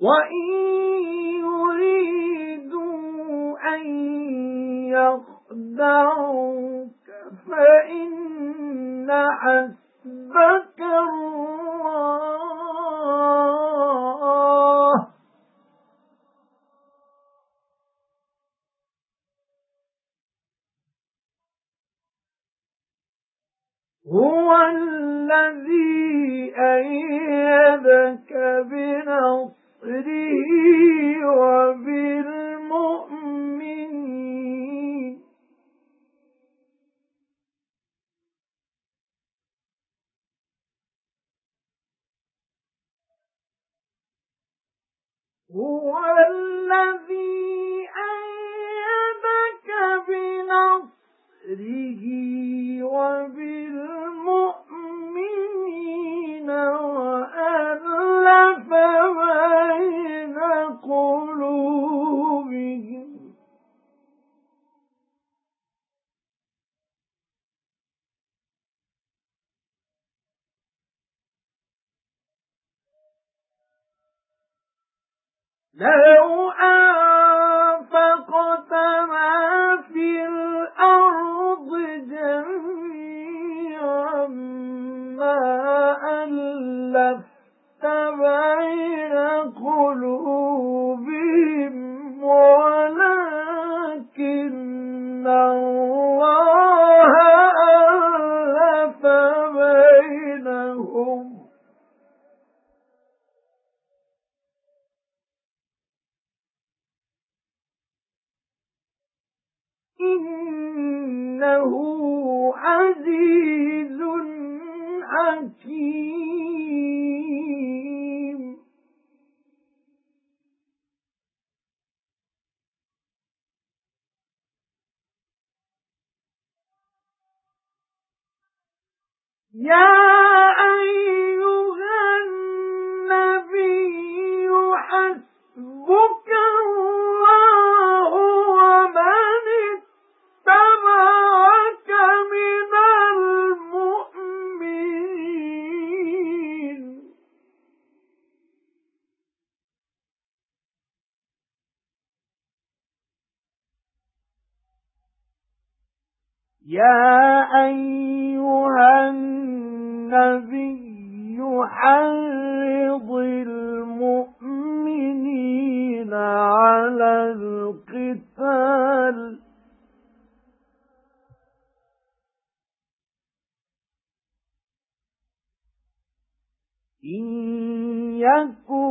وَإِن يُرِيدُوا أَن يَخْدَعُوكَ فَإِنَّ حَسْبَكَ اللَّهُ هُوَ الَّذِي أَيَّدَكَ هُوَ الَّذِي أَيَّدَكَ بِنَصْرِهِ. لَوْ أَنفَقْتَ مَا فِي الْأَرْضِ جَمِيعًا مَا أَلَّفْتَ بَيْنَ قُلُوبِهِمْ وَلَكِنَّ اللَّهَ إِنَّهُ عَزِيزٌ حَكِيمٌ. يَا أَيُّهَا النَّبِيُّ حَسْبُكَ يا أيها النبي حرض المؤمنين على القتال. إن يكن